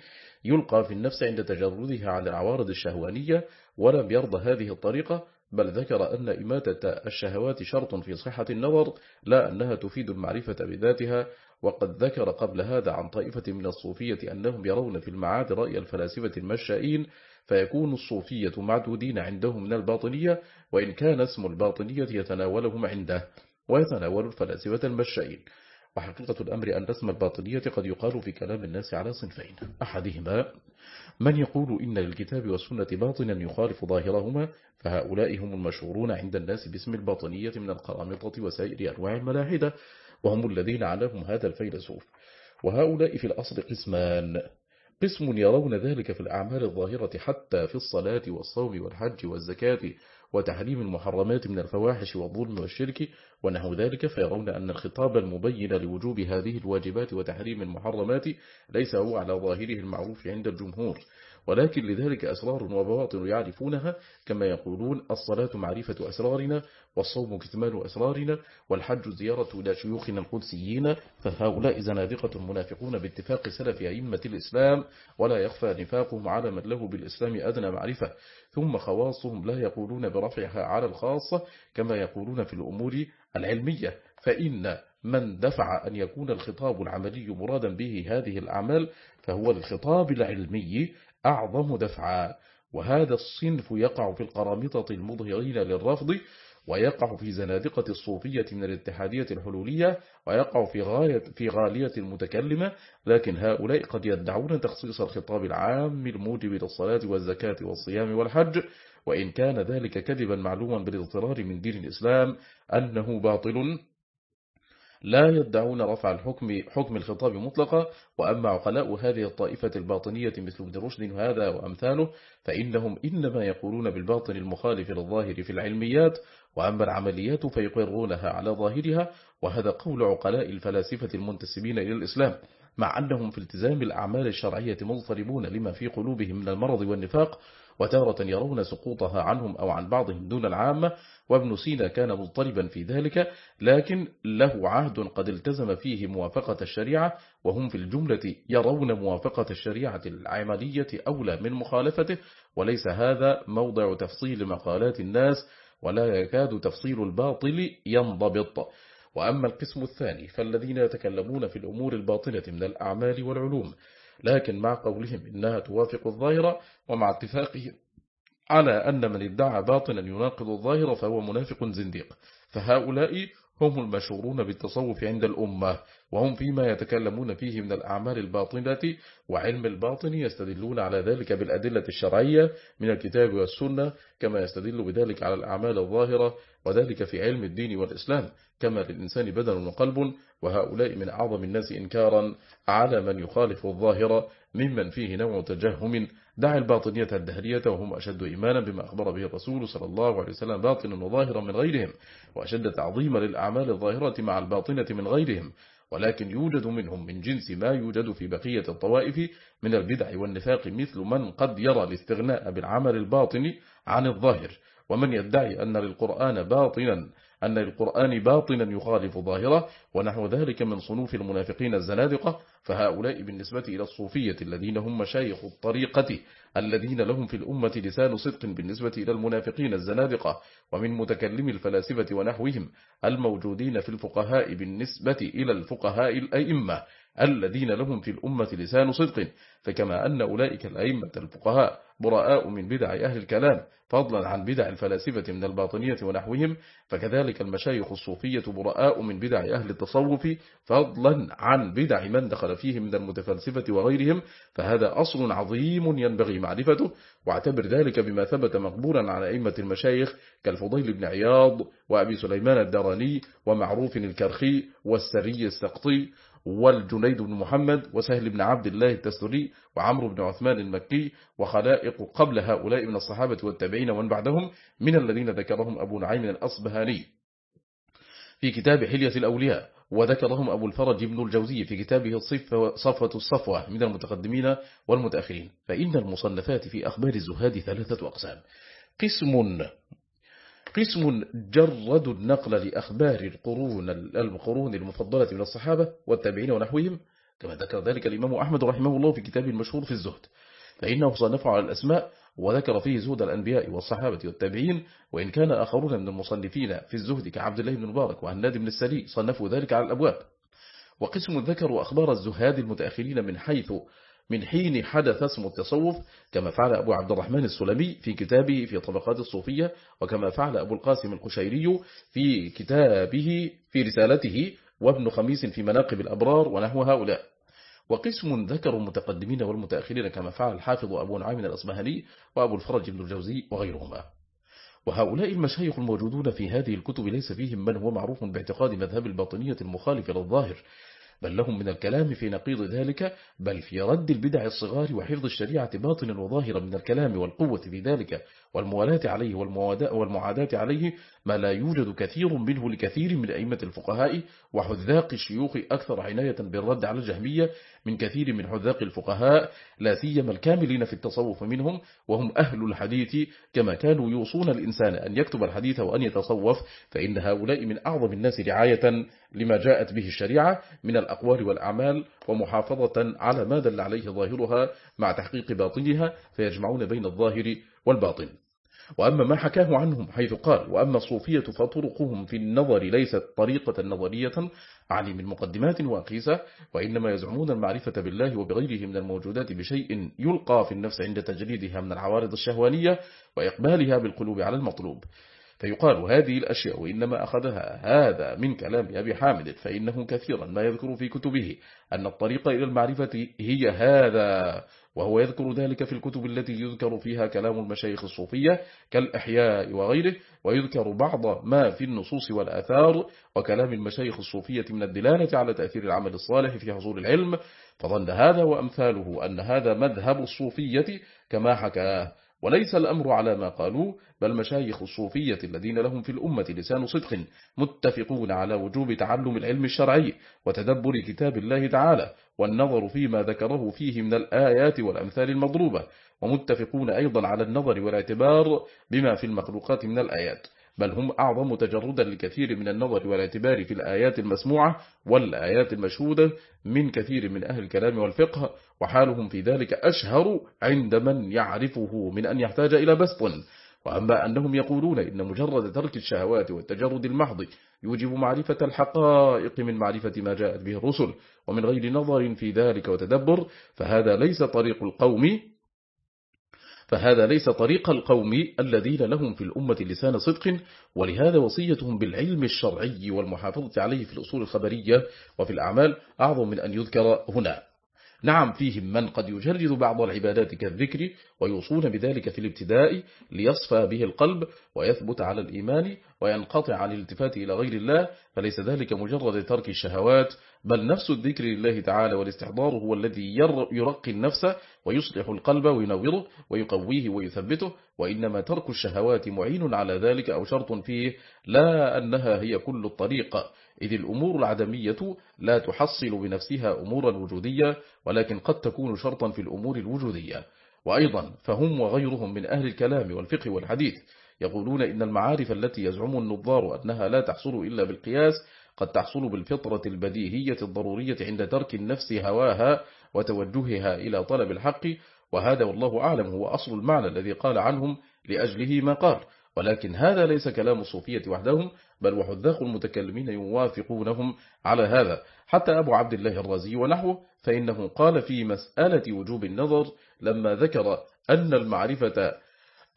يلقى في النفس عند تجردها عن العوارض الشهوانية ولم يرضى هذه الطريقة بل ذكر أن إماتة الشهوات شرط في صحة النظر لا أنها تفيد المعرفة بذاتها وقد ذكر قبل هذا عن طائفة من الصوفية أنهم يرون في المعاد رأي الفلاسفة المشائين فيكون الصوفية معدودين عندهم من الباطنية وإن كان اسم الباطنية يتناولهم عنده ويتناول الفلاسفة المشائين وحقيقة الأمر أن اسم الباطنية قد يقال في كلام الناس على صنفين. أحدهما من يقول إن للكتاب والسنة باطنا يخالف ظاهرهما فهؤلاء هم المشهورون عند الناس باسم الباطنية من القرامطة وسائر أنواع الملاحدة وهم الذين علمهم هذا الفيلسوف. وهؤلاء في الأصل قسمان. قسم يرون ذلك في الأعمال الظاهرة حتى في الصلاة والصوم والحج والزكاة وتحريم المحرمات من الفواحش والظلم والشرك ونحو ذلك فيرون أن الخطاب المبين لوجوب هذه الواجبات وتحريم المحرمات ليس هو على ظاهره المعروف عند الجمهور. ولكن لذلك أسرار وبواطن يعرفونها كما يقولون الصلاة معرفة أسرارنا والصوم كتمان أسرارنا والحج زيارة إلى شيوخنا القدسيين فهؤلاء زنادقة منافقون باتفاق سلف أئمة الإسلام ولا يخفى نفاقهم على من له بالإسلام أدنى معرفة ثم خواصهم لا يقولون برفعها على الخاصة كما يقولون في الأمور العلمية فإن من دفع أن يكون الخطاب العملي مرادا به هذه الأعمال فهو الخطاب العلمي أعظم دفعا. وهذا الصنف يقع في القرامطة المظهرين للرفض ويقع في زنادقة الصوفية من الاتحادية الحلولية ويقع في, غاية في غالية المتكلمة. لكن هؤلاء قد يدعون تخصيص الخطاب العام الموجب للصلاة والزكاة والصيام والحج. وإن كان ذلك كذبا معلوما بالاضطرار من دين الإسلام أنه باطل. لا يدعون رفع الحكم حكم الخطاب مطلقا وأما عقلاء هذه الطائفة الباطنية مثل ابن رشد هذا وأمثاله فإنهم إنما يقولون بالباطن المخالف للظاهر في العلميات وأما العمليات فيقرونها على ظاهرها وهذا قول عقلاء الفلاسفة المنتسبين إلى الإسلام مع أنهم في التزام الأعمال الشرعية مضطربون لما في قلوبهم من المرض والنفاق وتارة يرون سقوطها عنهم أو عن بعضهم دون العامة وابن سينا كان مضطربا في ذلك لكن له عهد قد التزم فيه موافقة الشريعة وهم في الجملة يرون موافقة الشريعة العملية أولى من مخالفته وليس هذا موضع تفصيل مقالات الناس ولا يكاد تفصيل الباطل ينضبط. وأما القسم الثاني فالذين يتكلمون في الأمور الباطنة من الأعمال والعلوم لكن مع قولهم إنها توافق الظاهرة ومع اتفاقهم على أن من ادعى باطنا يناقض الظاهر فهو منافق زنديق. فهؤلاء هم المشهورون بالتصوف عند الأمة وهم فيما يتكلمون فيه من الأعمال الباطنة وعلم الباطن يستدلون على ذلك بالأدلة الشرعية من الكتاب والسنة كما يستدل بذلك على الأعمال الظاهرة وذلك في علم الدين والإسلام كما للإنسان بدن وقلب وهؤلاء من أعظم الناس إنكارا على من يخالف الظاهر ممن فيه نوع تجهم دع الباطنية الدهرية وهم أشد إيمانا بما أخبر به الرسول صلى الله عليه وسلم باطنا وظاهرا من غيرهم وأشد تعظيما للأعمال الظاهرة مع الباطنة من غيرهم ولكن يوجد منهم من جنس ما يوجد في بقية الطوائف من البدع والنفاق مثل من قد يرى الاستغناء بالعمل الباطن عن الظاهر ومن يدعي أن للقرآن باطنا أن القرآن باطنا يخالف ظاهرة ونحو ذلك من صنوف المنافقين الزنادقة فهؤلاء بالنسبة إلى الصوفية الذين هم مشايخ الطريقة الذين لهم في الأمة لسان صدق بالنسبة إلى المنافقين الزنادقة ومن متكلم الفلاسفة ونحوهم الموجودين في الفقهاء بالنسبة إلى الفقهاء الأئمة. الذين لهم في الأمة لسان صدق فكما أن أولئك الأئمة الفقهاء براء من بدع أهل الكلام فضلا عن بدع الفلاسفة من الباطنية ونحوهم فكذلك المشايخ الصوفية براء من بدع أهل التصوف فضلا عن بدع من دخل فيه من المتفلسفة وغيرهم فهذا أصل عظيم ينبغي معرفته واعتبر ذلك بما ثبت مقبولا عن أئمة المشايخ كالفضيل بن عياض وأبي سليمان الدراني ومعروف الكرخي والسري السقطي والجنيد بن محمد وسهل بن عبد الله التستري وعمرو بن عثمان المكي وخلائق قبل هؤلاء من الصحابة والتابعين ومن بعدهم من الذين ذكرهم أبو نعيم الأصبهاني. في كتاب حلية الأولياء وذكرهم أبو الفرج بن الجوزي في كتابه صفوة الصفوة من المتقدمين والمتأخرين. فإن المصنفات في أخبار الزهاد ثلاثة أقسام. قسم قسم جرد النقل لأخبار القرون القرون المفضلة من الصحابة والتابعين ونحوهم كما ذكر ذلك الإمام أحمد رحمه الله في كتابه المشهور في الزهد. فإنه صنف على الأسماء وذكر فيه زهد الأنبياء والصحابة والتابعين وإن كان آخرون من المصنفين في الزهد كعبد الله بن مبارك وهناد بن السلي صنفوا ذلك على الأبواب. وقسم ذكروا أخبار الزهاد المتأخرين من حيث من حين حدث اسم التصوف كما فعل أبو عبد الرحمن السلمي في كتابه في طبقات الصوفية وكما فعل أبو القاسم القشيري في كتابه في رسالته وابن خميس في مناقب الأبرار ونحو هؤلاء. وقسم ذكر المتقدمين والمتأخرين كما فعل الحافظ أبو نعيم الأصبهاني وأبو الفرج بن الجوزي وغيرهما. وهؤلاء المشايخ الموجودون في هذه الكتب ليس فيهم من هو معروف باعتقاد مذهب الباطنية المخالف للظاهر بل لهم من الكلام في نقيض ذلك بل في رد البدع الصغار وحفظ الشريعة باطنا وظاهرا من الكلام والقوة في ذلك. والموالاة عليه والمعاداة عليه ما لا يوجد كثير منه لكثير من أئمة الفقهاء وحذاق الشيوخ أكثر عناية بالرد على الجهمية من كثير من حذاق الفقهاء لا سيما الكاملين في التصوف منهم وهم أهل الحديث. كما كانوا يوصون الإنسان أن يكتب الحديث وأن يتصوف فإن هؤلاء من أعظم الناس رعاية لما جاءت به الشريعة من الأقوال والأعمال ومحافظة على ما دل عليه ظاهرها مع تحقيق باطنها فيجمعون بين الظاهر والباطن. وأما ما حكاه عنهم حيث قال وأما الصوفية فطرقهم في النظر ليست طريقة نظرية عن من مقدمات وأقيسة وإنما يزعمون المعرفة بالله وبغيره من الموجودات بشيء يلقى في النفس عند تجريدها من العوارض الشهوانية وإقبالها بالقلوب على المطلوب. فيقال هذه الأشياء وإنما أخذها هذا من كلام أبي حامد فإنه كثيرا ما يذكر في كتبه أن الطريق إلى المعرفة هي هذا. وهو يذكر ذلك في الكتب التي يذكر فيها كلام المشايخ الصوفية كالإحياء وغيره ويذكر بعض ما في النصوص والآثار وكلام المشايخ الصوفية من الدلالة على تأثير العمل الصالح في حصول العلم. فظن هذا وأمثاله أن هذا مذهب الصوفية كما حكاه. وليس الأمر على ما قالوا بل مشايخ الصوفية الذين لهم في الأمة لسان صدق متفقون على وجوب تعلم العلم الشرعي وتدبر كتاب الله تعالى والنظر فيما ذكره فيه من الآيات والأمثال المضروبة ومتفقون أيضا على النظر والاعتبار بما في المخلوقات من الآيات. بل هم أعظم تجردا لكثير من النظر والاعتبار في الآيات المسموعة والآيات المشهودة من كثير من أهل الكلام والفقه وحالهم في ذلك أشهر عند من يعرفه من أن يحتاج إلى بسط. وأما أنهم يقولون إن مجرد ترك الشهوات والتجرد المحض يوجب معرفة الحقائق من معرفة ما جاءت به الرسل ومن غير نظر في ذلك وتدبر فهذا ليس طريق القوم فهذا ليس طريق القوم الذين لهم في الأمة لسان صدق ولهذا وصيتهم بالعلم الشرعي والمحافظة عليه في الأصول الخبرية وفي الأعمال أعظم من أن يذكر هنا. نعم فيهم من قد يجرد بعض العبادات كالذكر ويوصون بذلك في الابتداء ليصفى به القلب ويثبت على الإيمان وينقطع عن الالتفات إلى غير الله فليس ذلك مجرد ترك الشهوات بل نفس الذكر لله تعالى والاستحضار هو الذي يرقي النفس ويصلح القلب وينوره ويقويه ويثبته وإنما ترك الشهوات معين على ذلك أو شرط فيه لا أنها هي كل الطريق. إذ الأمور العدمية لا تحصل بنفسها أمورا وجودية ولكن قد تكون شرطا في الأمور الوجودية. وأيضا فهم وغيرهم من أهل الكلام والفقه والحديث يقولون إن المعارف التي يزعم النظار أنها لا تحصل إلا بالقياس قد تحصل بالفطرة البديهية الضرورية عند ترك النفس هواها وتوجهها إلى طلب الحق وهذا والله أعلم هو أصل المعنى الذي قال عنهم لأجله ما قال. ولكن هذا ليس كلام الصوفية وحدهم بل وحذاق المتكلمين يوافقونهم على هذا. حتى أبو عبد الله الرازي ونحوه فإنه قال في مسألة وجوب النظر لما ذكر أن المعرفة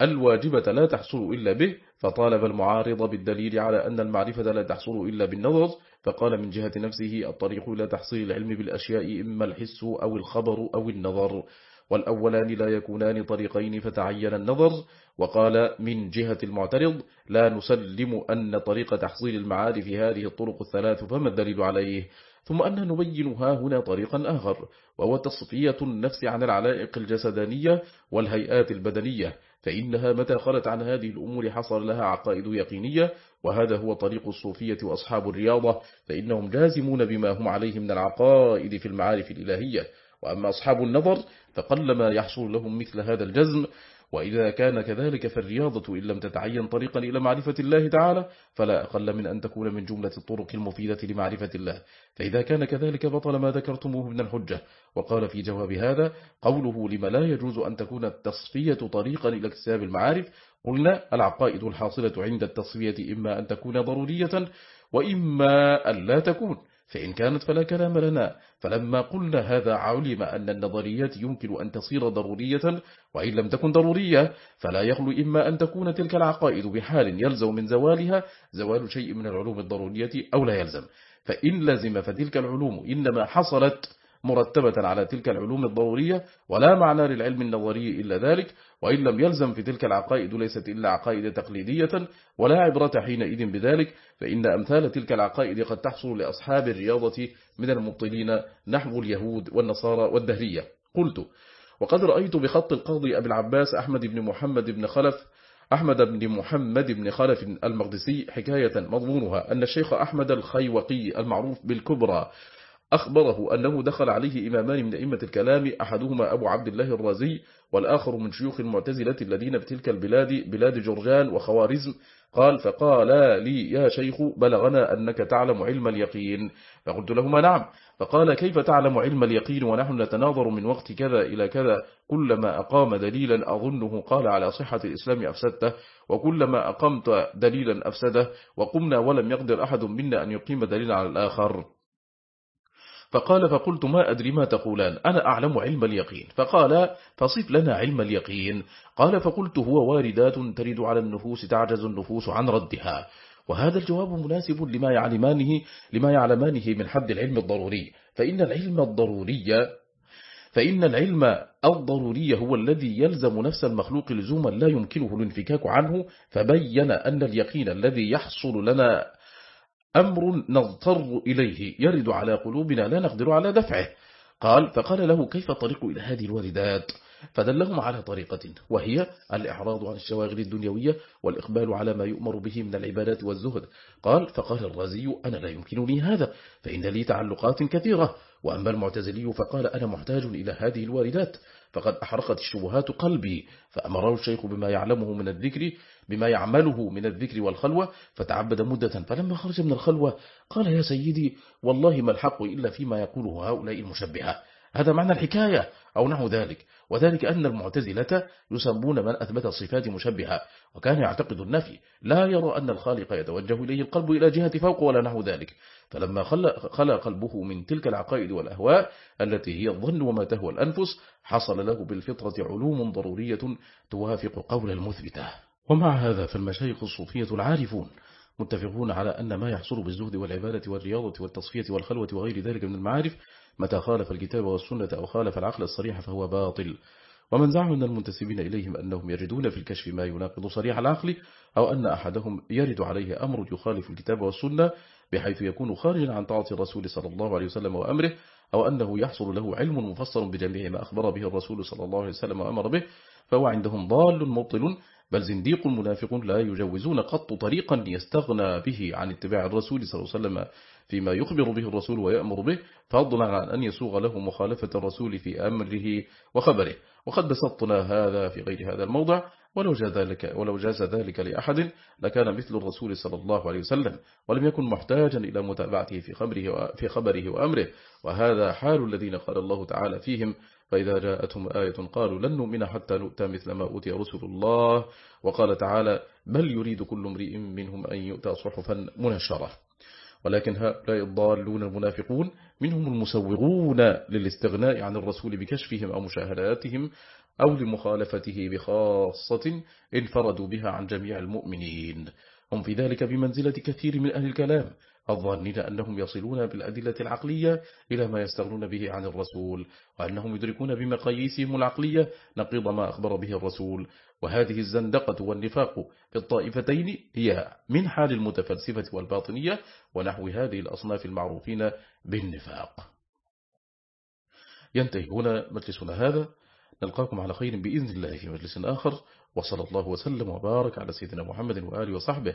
الواجبة لا تحصل إلا به فطالب المعارض بالدليل على أن المعرفة لا تحصل إلا بالنظر فقال من جهة نفسه الطريق إلى تحصيل العلم بالأشياء إما الحس أو الخبر أو النظر. والأولان لا يكونان طريقين فتعين النظر وقال من جهة المعترض لا نسلم أن طريق تحصيل المعارف هذه الطرق الثلاث فما الدليل عليه؟ ثم أن نبين ها هنا طريقا آخر وهو تصفية النفس عن العلائق الجسدانية والهيئات البدنية فإنها متى خلت عن هذه الأمور حصل لها عقائد يقينية وهذا هو طريق الصوفية وأصحاب الرياضة فإنهم جازمون بما هم عليه من العقائد في المعارف الإلهية. وأما أصحاب النظر فقلما يحصل لهم مثل هذا الجزم وإذا كان كذلك فالرياضة إن لم تتعين طريقا إلى معرفة الله تعالى فلا أقل من أن تكون من جملة الطرق المفيدة لمعرفة الله. فإذا كان كذلك بطل ما ذكرتموه من الحجة. وقال في جواب هذا قوله لما لا يجوز أن تكون التصفية طريقا إلى اكتساب المعارف قلنا العقائد الحاصلة عند التصفية إما أن تكون ضرورية وإما أن لا تكون. فإن كانت فلا كلام لنا. فلما قلنا هذا علم أن النظريات يمكن أن تصير ضرورية وإن لم تكن ضرورية فلا يخلو إما أن تكون تلك العقائد بحال يلزم من زوالها زوال شيء من العلوم الضرورية أو لا يلزم. فإن لزم فتلك العلوم إنما حصلت مرتبة على تلك العلوم الضرورية ولا معنى للعلم النظري إلا ذلك وإن لم يلزم في تلك العقائد ليست إلا عقائد تقليدية ولا عبرة حينئذ بذلك فإن أمثال تلك العقائد قد تحصل لأصحاب الرياضة من المبطلين نحو اليهود والنصارى والدهرية قلت وقد رأيت بخط القاضي أبي العباس أحمد بن محمد بن خلف أحمد بن محمد بن خلف المقدسي حكاية مضمونها أن الشيخ أحمد الخيوقي المعروف بالكبرى أخبره أنه دخل عليه إمامان من أئمة الكلام أحدهما أبو عبد الله الرازي والآخر من شيوخ المعتزلة الذين بتلك البلاد بلاد جرجان وخوارزم. قال فقال لي يا شيخ بلغنا أنك تعلم علم اليقين. فقلت لهما نعم. فقال كيف تعلم علم اليقين ونحن نتناظر من وقت كذا إلى كذا؟ كلما أقام دليلا أظنه قال على صحة الإسلام أفسدته وكلما أقمت دليلا أفسده وقمنا ولم يقدر أحد منا أن يقيم دليلا على الآخر. فقال فقلت ما أدري ما تقولان أنا أعلم علم اليقين. فقال فصف لنا علم اليقين. قال فقلت هو واردات ترد على النفوس تعجز النفوس عن ردها. وهذا الجواب مناسب لما يعلمانه لما يعلمانه من حد العلم الضروري. فإن العلم الضروري فإن العلم الضروري هو الذي يلزم نفس المخلوق لزوما لا يمكنه الانفكاك عنه. فبين أن اليقين الذي يحصل لنا أمر نضطر إليه يرد على قلوبنا لا نقدر على دفعه. قال فقال له كيف طريق إلى هذه الواردات؟ فدلهم على طريقة وهي الإعراض عن الشواغل الدنيوية والإقبال على ما يؤمر به من العبادات والزهد. قال فقال الرازي أنا لا يمكنني هذا فإن لي تعلقات كثيرة. وأما المعتزلي فقال أنا محتاج إلى هذه الواردات. فقد أحرقت الشبهات قلبي فأمره الشيخ بما يعلمه من الذكر بما يعمله من الذكر والخلوة فتعبد مدة فلما خرج من الخلوة قال يا سيدي والله ما الحق إلا فيما يقوله هؤلاء المشبهة. هذا معنى الحكاية أو نحو ذلك. وذلك أن المعتزلة يسمون من أثبت الصفات مشبهة وكان يعتقد النفي لا يرى أن الخالق يتوجه إليه القلب إلى جهة فوق ولا نحو ذلك. فلما خلى قلبه من تلك العقائد والأهواء التي هي الظن وما تهوى الأنفس حصل له بالفطرة علوم ضرورية توافق قول المثبتة. ومع هذا فالمشايخ الصوفية العارفون متفقون على أن ما يحصل بالزهد والعبادة والرياضة والتصفية والخلوة وغير ذلك من المعارف متى خالف الكتاب والسنة أو خالف العقل الصريح فهو باطل. ومن زعم من المنتسبين إليهم أنهم يجدون في الكشف ما يناقض صريح العقل أو أن أحدهم يرد عليه أمر يخالف الكتاب والسنة بحيث يكون خارجا عن طاعة الرسول صلى الله عليه وسلم وأمره أو أنه يحصل له علم مفصل بجميع ما أخبر به الرسول صلى الله عليه وسلم وأمر به فهو عندهم ضال مبطل بل زنديق منافق لا يجوزون قط طريقا يستغنى به عن اتباع الرسول صلى الله عليه وسلم. فيما يخبر به الرسول ويأمر به فضلا عن أن يسوغ له مخالفة الرسول في أمره وخبره. وقد بسطنا هذا في غير هذا الموضع ولو جاز ذلك, ولو جاز ذلك لأحد لكان مثل الرسول صلى الله عليه وسلم ولم يكن محتاجا إلى متابعته في خبره, في خبره وأمره. وهذا حال الذين قال الله تعالى فيهم فإذا جاءتهم آية قالوا لن نؤمن حتى نؤتى مثل ما أوتي رسل الله. وقال تعالى بل يريد كل امرئ منهم أن يؤتى صحفا منشرة. ولكن هؤلاء الضالون المنافقون منهم المسوغون للاستغناء عن الرسول بكشفهم أو مشاهداتهم أو لمخالفته بخاصة انفردوا بها عن جميع المؤمنين. هم في ذلك بمنزلة كثير من أهل الكلام. الظانين أنهم يصلون بالأدلة العقلية إلى ما يستغنون به عن الرسول وأنهم يدركون بمقاييسهم العقلية نقيض ما أخبر به الرسول. وهذه الزندقة والنفاق في الطائفتين هي من حال المتفلسفة والباطنية ونحو هذه الأصناف المعروفين بالنفاق. ينتهي هنا مجلسنا هذا. نلقاكم على خير بإذن الله في مجلس آخر. وصلى الله وسلم وبارك على سيدنا محمد وآله وصحبه.